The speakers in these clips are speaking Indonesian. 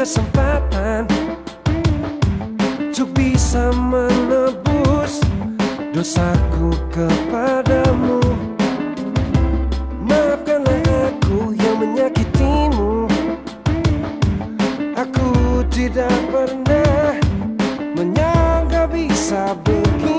kesempatan Untuk bisa menebus dosaku kepadamu. Maafkanlah aku yang menyakitimu. Aku tidak pernah menyangka bisa begini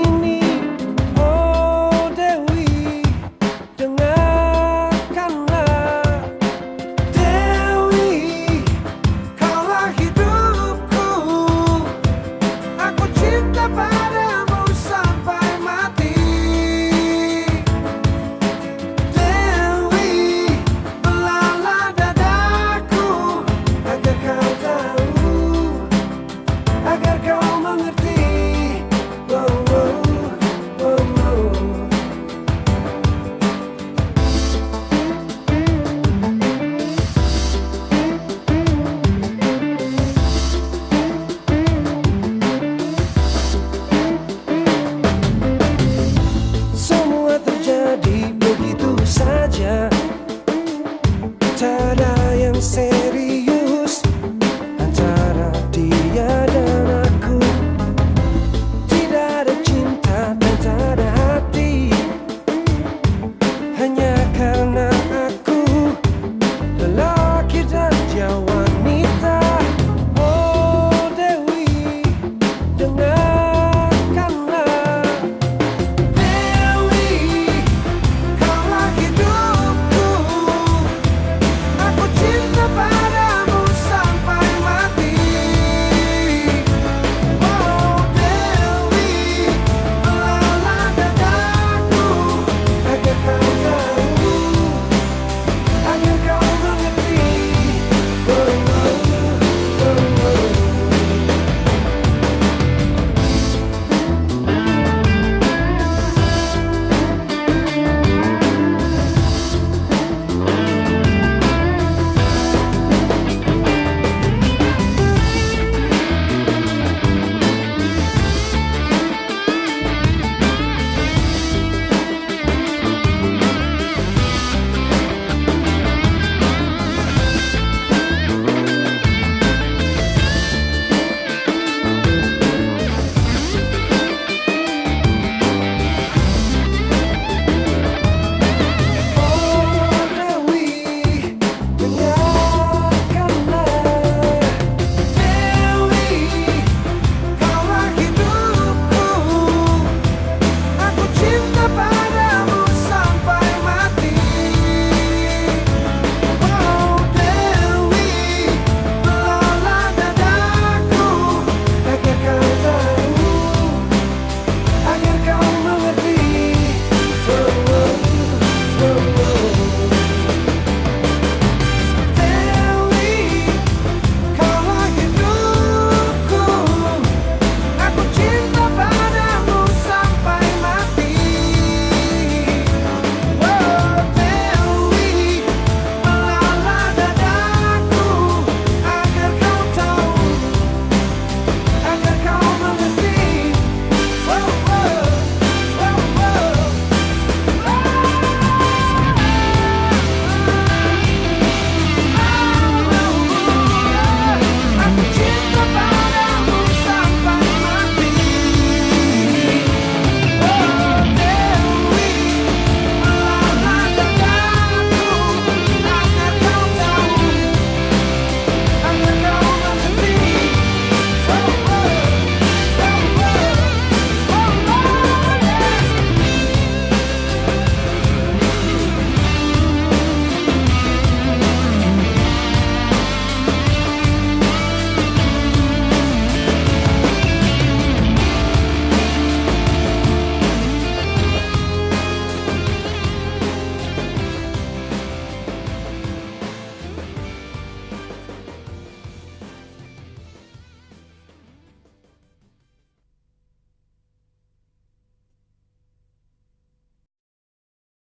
Come on, karena